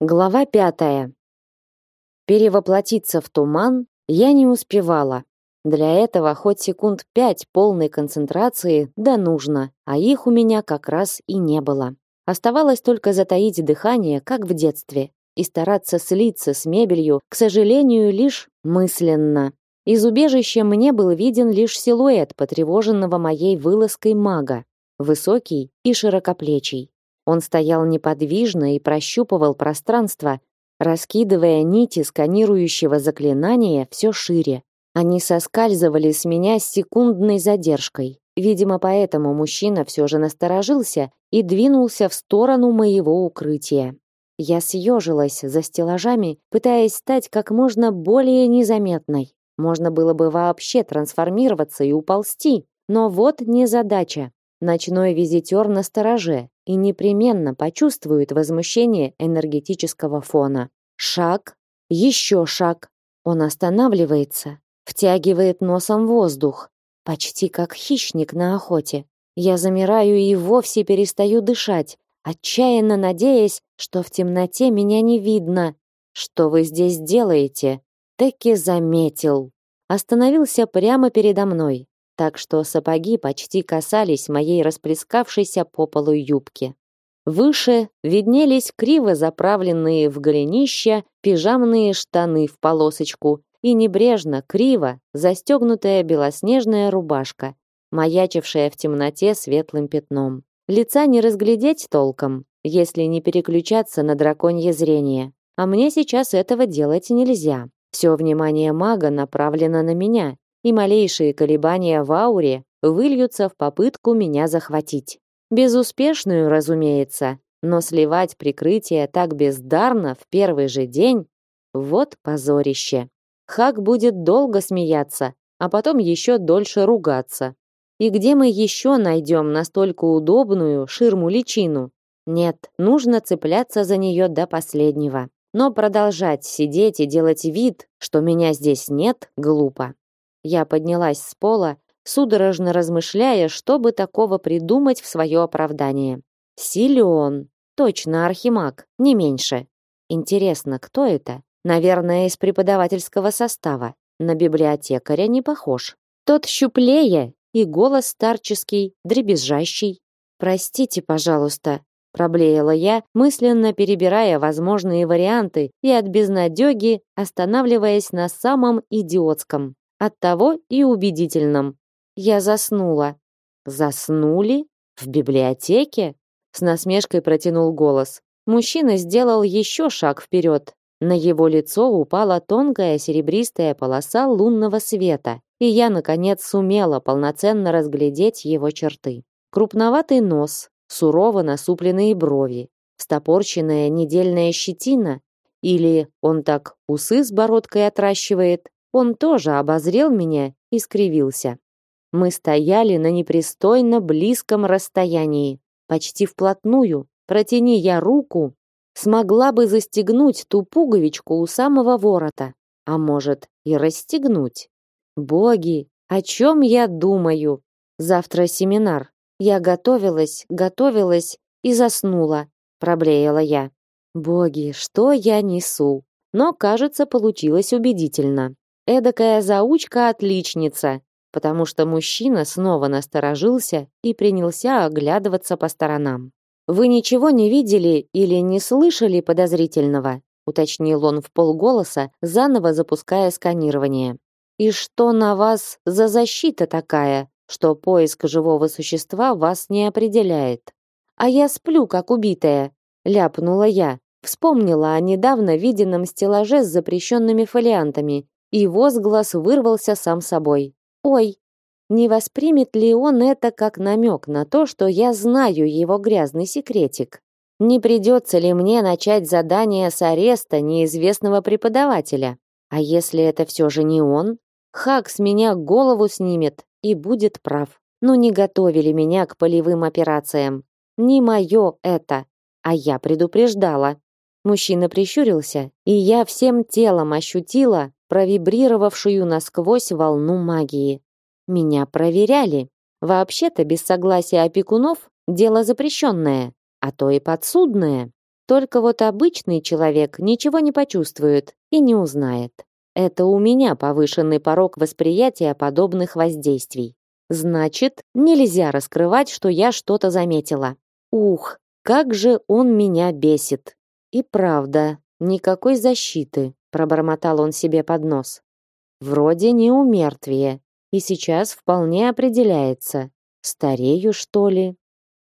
Глава пятая. Перевоплотиться в туман я не успевала. Для этого хоть секунд пять полной концентрации да нужно, а их у меня как раз и не было. Оставалось только затаить дыхание, как в детстве, и стараться слиться с мебелью, к сожалению, лишь мысленно. Из убежища мне был виден лишь силуэт потревоженного моей вылазкой мага, высокий и широкоплечий. Он стоял неподвижно и прощупывал пространство, раскидывая нити сканирующего заклинания все шире. Они соскальзывали с меня с секундной задержкой. Видимо, поэтому мужчина все же насторожился и двинулся в сторону моего укрытия. Я съежилась за стеллажами, пытаясь стать как можно более незаметной. Можно было бы вообще трансформироваться и уползти, но вот не задача. Ночной визитер на стороже и непременно почувствует возмущение энергетического фона. Шаг, еще шаг. Он останавливается, втягивает носом воздух, почти как хищник на охоте. Я замираю и вовсе перестаю дышать, отчаянно надеясь, что в темноте меня не видно. Что вы здесь делаете? Таки заметил. Остановился прямо передо мной, так что сапоги почти касались моей расплескавшейся по полу юбки. Выше виднелись криво заправленные в голенища пижамные штаны в полосочку и небрежно, криво застегнутая белоснежная рубашка, маячившая в темноте светлым пятном. Лица не разглядеть толком, если не переключаться на драконье зрение. А мне сейчас этого делать нельзя. Все внимание мага направлено на меня, и малейшие колебания в ауре выльются в попытку меня захватить. Безуспешную, разумеется, но сливать прикрытие так бездарно в первый же день вот позорище. Хак будет долго смеяться, а потом еще дольше ругаться. И где мы еще найдем настолько удобную ширму-личину? Нет, нужно цепляться за нее до последнего. Но продолжать сидеть и делать вид, что меня здесь нет, глупо. Я поднялась с пола, судорожно размышляя, что бы такого придумать в свое оправдание. Силен, точно архимаг, не меньше. Интересно, кто это? Наверное, из преподавательского состава. На библиотекаря не похож. Тот щуплее и голос старческий, дребезжащий. Простите, пожалуйста, проблеяла я, мысленно перебирая возможные варианты и от безнадёги останавливаясь на самом идиотском. Оттого и убедительным. Я заснула. Заснули? В библиотеке? С насмешкой протянул голос. Мужчина сделал еще шаг вперед. На его лицо упала тонкая серебристая полоса лунного света, и я наконец сумела полноценно разглядеть его черты. Крупноватый нос, сурово насупленные брови, встопорченная недельная щетина, или он так усы с бородкой отращивает, он тоже обозрел меня и скривился. Мы стояли на непристойно близком расстоянии, почти вплотную. Протяни я руку, смогла бы застегнуть ту пуговичку у самого ворота, а может и расстегнуть. Боги, о чем я думаю? Завтра семинар. Я готовилась, готовилась и заснула, проблеяла я. Боги, что я несу? Но, кажется, получилось убедительно. Эдакая заучка-отличница, потому что мужчина снова насторожился и принялся оглядываться по сторонам. Вы ничего не видели или не слышали подозрительного? уточнил он в полголоса, заново запуская сканирование. И что на вас за защита такая, что поиск живого существа вас не определяет? А я сплю как убитая, ляпнула я. Вспомнила о недавно виденном стеллаже с запрещенными фолиантами и возглас вырвался сам собой. Ой, не воспримет ли он это как намек на то, что я знаю его грязный секретик? Не придется ли мне начать задание с ареста неизвестного преподавателя? А если это все же не он? Хак с меня голову снимет и будет прав. Но не готовили меня к полевым операциям. Не мое это. А я предупреждала. Мужчина прищурился, и я всем телом ощутила, провибрировавшую насквозь волну магии. Меня проверяли. Вообще-то без согласия опекунов дело запрещенное, а то и подсудное. Только вот обычный человек ничего не почувствует и не узнает. Это у меня повышенный порог восприятия подобных воздействий. Значит, нельзя раскрывать, что я что-то заметила. Ух, как же он меня бесит. И правда, никакой защиты, пробормотал он себе под нос. Вроде не умертвие, и сейчас вполне определяется. Старею, что ли?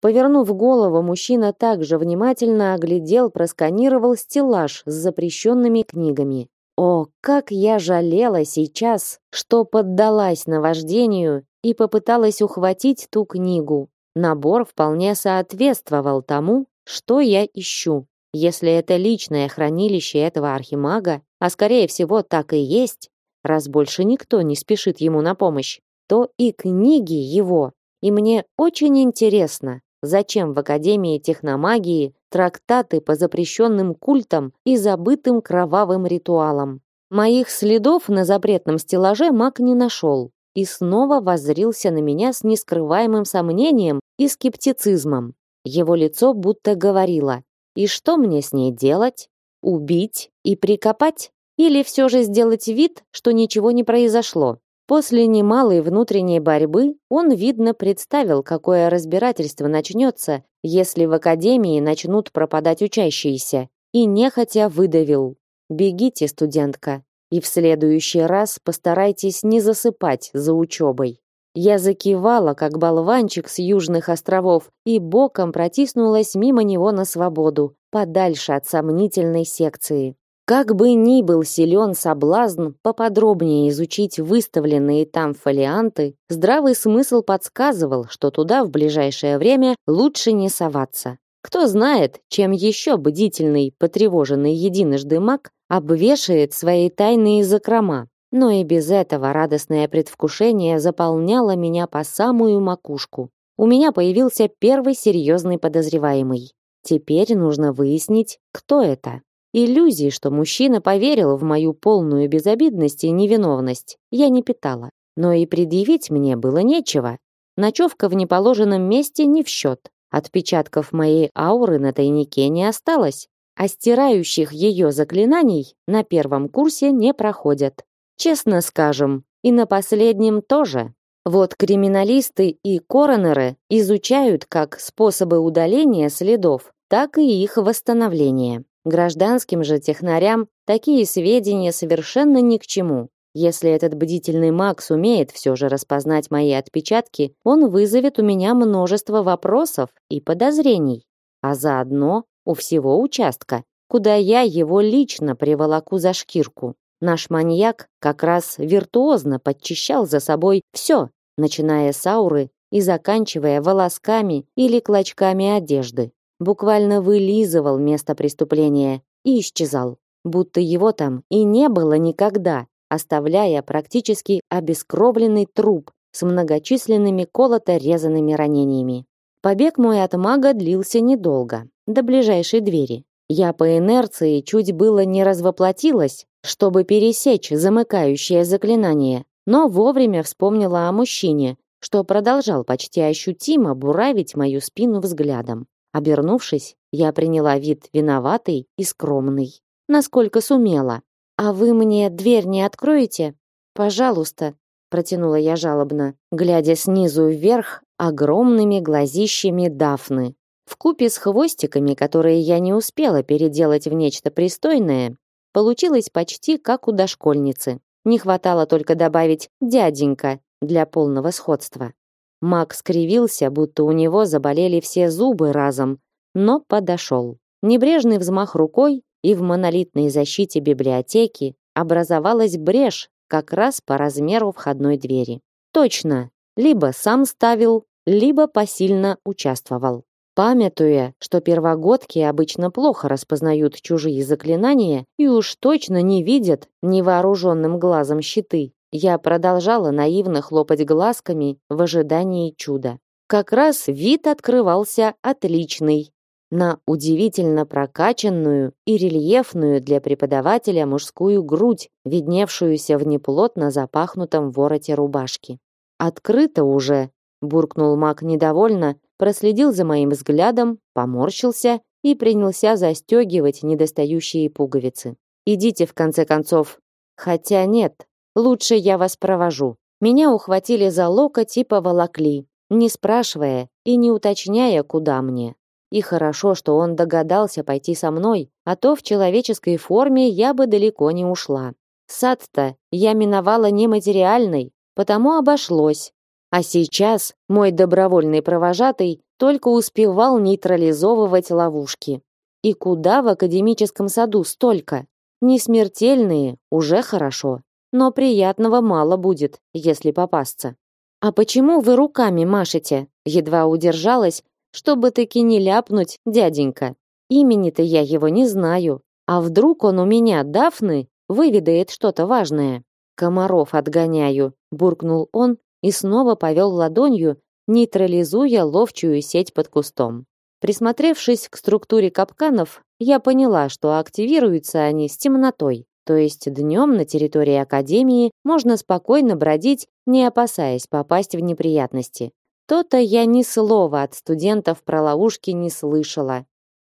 Повернув голову, мужчина также внимательно оглядел, просканировал стеллаж с запрещенными книгами. О, как я жалела сейчас, что поддалась наваждению и попыталась ухватить ту книгу. Набор вполне соответствовал тому, что я ищу. Если это личное хранилище этого архимага, а скорее всего так и есть, раз больше никто не спешит ему на помощь, то и книги его. И мне очень интересно, Зачем в Академии техномагии трактаты по запрещенным культам и забытым кровавым ритуалам? Моих следов на запретном стеллаже маг не нашел и снова воззрился на меня с нескрываемым сомнением и скептицизмом. Его лицо будто говорило «И что мне с ней делать? Убить и прикопать? Или все же сделать вид, что ничего не произошло?» После немалой внутренней борьбы он, видно, представил, какое разбирательство начнется, если в академии начнут пропадать учащиеся, и нехотя выдавил. «Бегите, студентка, и в следующий раз постарайтесь не засыпать за учебой». Я закивала, как болванчик с южных островов, и боком протиснулась мимо него на свободу, подальше от сомнительной секции. Как бы ни был силен соблазн поподробнее изучить выставленные там фолианты, здравый смысл подсказывал, что туда в ближайшее время лучше не соваться. Кто знает, чем еще бдительный, потревоженный единожды маг обвешает свои тайные закрома. Но и без этого радостное предвкушение заполняло меня по самую макушку. У меня появился первый серьезный подозреваемый. Теперь нужно выяснить, кто это. Иллюзий, что мужчина поверил в мою полную безобидность и невиновность, я не питала. Но и предъявить мне было нечего. Ночевка в неположенном месте не в счет. Отпечатков моей ауры на тайнике не осталось, а стирающих ее заклинаний на первом курсе не проходят. Честно скажем, и на последнем тоже. Вот криминалисты и коронеры изучают как способы удаления следов, так и их восстановления. Гражданским же технарям такие сведения совершенно ни к чему. Если этот бдительный маг сумеет все же распознать мои отпечатки, он вызовет у меня множество вопросов и подозрений, а заодно у всего участка, куда я его лично приволоку за шкирку. Наш маньяк как раз виртуозно подчищал за собой все, начиная с ауры и заканчивая волосками или клочками одежды буквально вылизывал место преступления и исчезал, будто его там и не было никогда, оставляя практически обескровленный труп с многочисленными колото-резанными ранениями. Побег мой от мага длился недолго, до ближайшей двери. Я по инерции чуть было не развоплотилась, чтобы пересечь замыкающее заклинание, но вовремя вспомнила о мужчине, что продолжал почти ощутимо буравить мою спину взглядом. Обернувшись, я приняла вид виноватый и скромный, насколько сумела. А вы мне дверь не откроете? Пожалуйста, протянула я жалобно, глядя снизу вверх огромными глазищами Дафны. В купе с хвостиками, которые я не успела переделать в нечто пристойное, получилось почти как у дошкольницы. Не хватало только добавить дяденька для полного сходства. Мак скривился, будто у него заболели все зубы разом, но подошел. Небрежный взмах рукой, и в монолитной защите библиотеки образовалась брешь как раз по размеру входной двери. Точно, либо сам ставил, либо посильно участвовал. Памятуя, что первогодки обычно плохо распознают чужие заклинания и уж точно не видят невооруженным глазом щиты, я продолжала наивно хлопать глазками в ожидании чуда. Как раз вид открывался отличный. На удивительно прокачанную и рельефную для преподавателя мужскую грудь, видневшуюся в неплотно запахнутом вороте рубашки. «Открыто уже!» – буркнул маг недовольно, проследил за моим взглядом, поморщился и принялся застегивать недостающие пуговицы. Идите в конце концов. Хотя нет, лучше я вас провожу. Меня ухватили за локоть и поволокли, не спрашивая и не уточняя, куда мне. И хорошо, что он догадался пойти со мной, а то в человеческой форме я бы далеко не ушла. Сад-то я миновала нематериальный, потому обошлось. А сейчас мой добровольный провожатый только успевал нейтрализовывать ловушки. И куда в академическом саду столько? Не смертельные, уже хорошо. Но приятного мало будет, если попасться. А почему вы руками машете? Едва удержалась, чтобы таки не ляпнуть, дяденька. Имени-то я его не знаю. А вдруг он у меня, Дафны, выведает что-то важное? Комаров отгоняю, буркнул он и снова повел ладонью, нейтрализуя ловчую сеть под кустом. Присмотревшись к структуре капканов, я поняла, что активируются они с темнотой. То есть днем на территории Академии можно спокойно бродить, не опасаясь попасть в неприятности. То-то я ни слова от студентов про ловушки не слышала.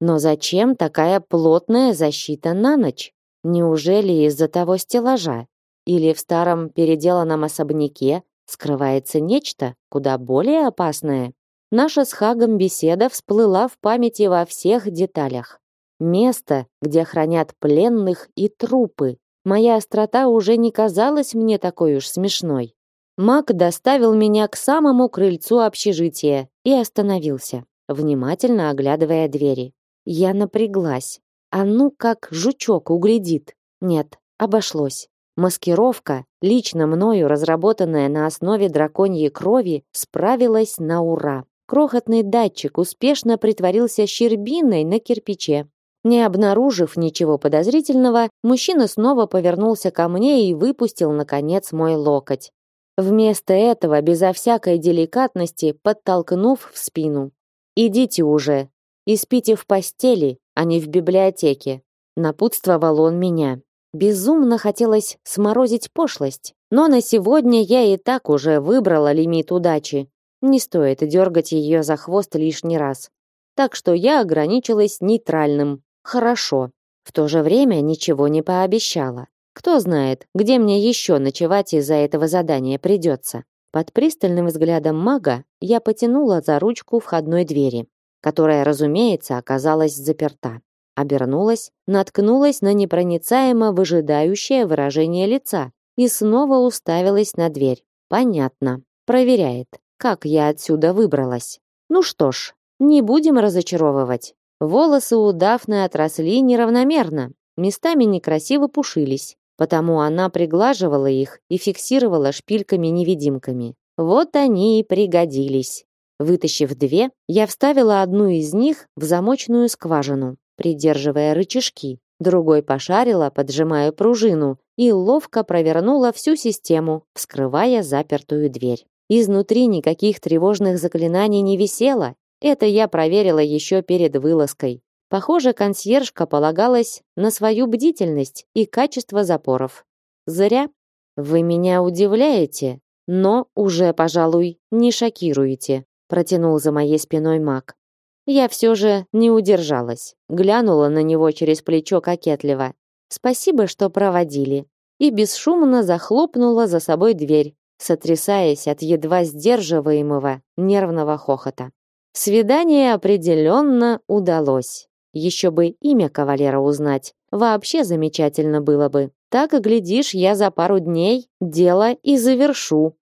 Но зачем такая плотная защита на ночь? Неужели из-за того стеллажа? Или в старом переделанном особняке скрывается нечто куда более опасное? Наша с Хагом беседа всплыла в памяти во всех деталях. Место, где хранят пленных и трупы. Моя острота уже не казалась мне такой уж смешной. Мак доставил меня к самому крыльцу общежития и остановился, внимательно оглядывая двери. Я напряглась. А ну как жучок углядит. Нет, обошлось. Маскировка, лично мною разработанная на основе драконьей крови, справилась на ура. Крохотный датчик успешно притворился щербиной на кирпиче. Не обнаружив ничего подозрительного, мужчина снова повернулся ко мне и выпустил наконец мой локоть. Вместо этого, безо всякой деликатности, подтолкнув в спину. «Идите уже и спите в постели, а не в библиотеке», напутствовал он меня. Безумно хотелось сморозить пошлость, но на сегодня я и так уже выбрала лимит удачи. Не стоит дергать ее за хвост лишний раз. Так что я ограничилась нейтральным. Хорошо. В то же время ничего не пообещала. Кто знает, где мне еще ночевать из-за этого задания придется. Под пристальным взглядом мага я потянула за ручку входной двери, которая, разумеется, оказалась заперта. Обернулась, наткнулась на непроницаемо выжидающее выражение лица и снова уставилась на дверь. Понятно. Проверяет, как я отсюда выбралась. Ну что ж, не будем разочаровывать. Волосы у Дафны отросли неравномерно, местами некрасиво пушились. Потому она приглаживала их и фиксировала шпильками-невидимками. Вот они и пригодились. Вытащив две, я вставила одну из них в замочную скважину, придерживая рычажки. Другой пошарила, поджимая пружину, и ловко провернула всю систему, вскрывая запертую дверь. Изнутри никаких тревожных заклинаний не висело. Это я проверила еще перед вылазкой. Похоже, консьержка полагалась на свою бдительность и качество запоров. Зря. Вы меня удивляете, но уже, пожалуй, не шокируете, протянул за моей спиной Мак. Я все же не удержалась, глянула на него через плечо кокетливо. Спасибо, что проводили. И бесшумно захлопнула за собой дверь, сотрясаясь от едва сдерживаемого нервного хохота. Свидание определенно удалось. Еще бы имя кавалера узнать. Вообще замечательно было бы. Так глядишь, я за пару дней дело и завершу.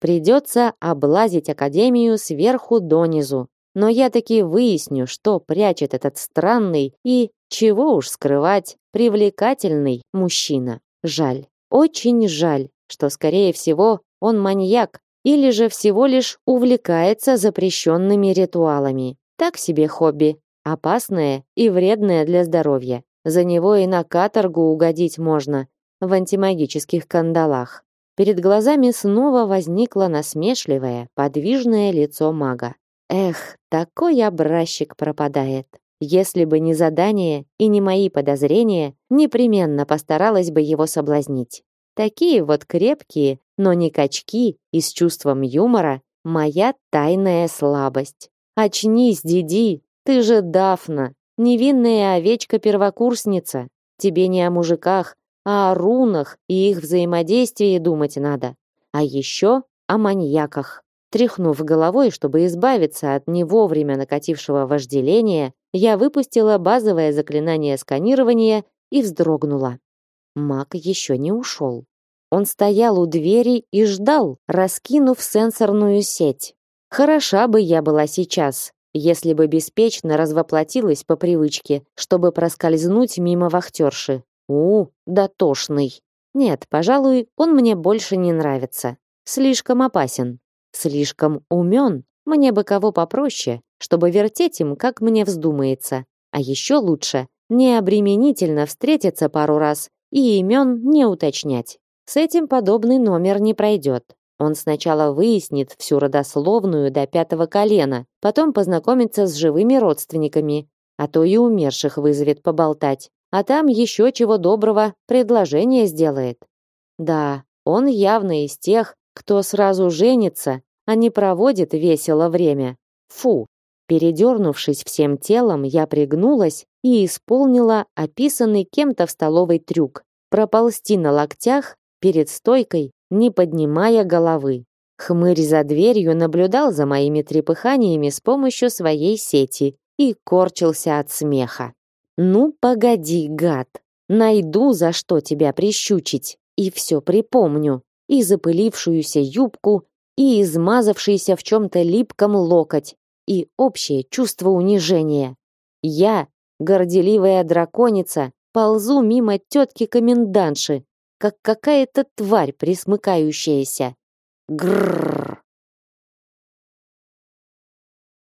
Придется облазить академию сверху донизу. Но я таки выясню, что прячет этот странный и, чего уж скрывать, привлекательный мужчина. Жаль, очень жаль, что, скорее всего, он маньяк или же всего лишь увлекается запрещенными ритуалами. Так себе хобби, Опасное и вредное для здоровья. За него и на каторгу угодить можно в антимагических кандалах. Перед глазами снова возникло насмешливое, подвижное лицо мага. Эх, такой образчик пропадает. Если бы не задание и не мои подозрения, непременно постаралась бы его соблазнить. Такие вот крепкие, но не качки и с чувством юмора моя тайная слабость. Очнись, Диди, ты же Дафна, невинная овечка-первокурсница. Тебе не о мужиках, а о рунах и их взаимодействии думать надо. А еще о маньяках. Тряхнув головой, чтобы избавиться от не накатившего вожделения, я выпустила базовое заклинание сканирования и вздрогнула. Маг еще не ушел. Он стоял у двери и ждал, раскинув сенсорную сеть. Хороша бы я была сейчас, если бы беспечно развоплотилась по привычке, чтобы проскользнуть мимо вахтерши. У, дотошный. Нет, пожалуй, он мне больше не нравится. Слишком опасен. Слишком умен. Мне бы кого попроще, чтобы вертеть им, как мне вздумается. А еще лучше необременительно встретиться пару раз и имен не уточнять. С этим подобный номер не пройдет. Он сначала выяснит всю родословную до пятого колена, потом познакомится с живыми родственниками, а то и умерших вызовет поболтать. А там еще чего доброго предложение сделает. Да, он явно из тех, кто сразу женится, а не проводит весело время. Фу. Передернувшись всем телом, я пригнулась и исполнила описанный кем-то в столовой трюк. Проползти на локтях перед стойкой не поднимая головы. Хмырь за дверью наблюдал за моими трепыханиями с помощью своей сети и корчился от смеха. «Ну, погоди, гад! Найду, за что тебя прищучить, и все припомню. И запылившуюся юбку, и измазавшийся в чем-то липком локоть, и общее чувство унижения. Я, горделивая драконица, ползу мимо тетки-комендантши, как какая-то тварь присмыкающаяся. Грррр.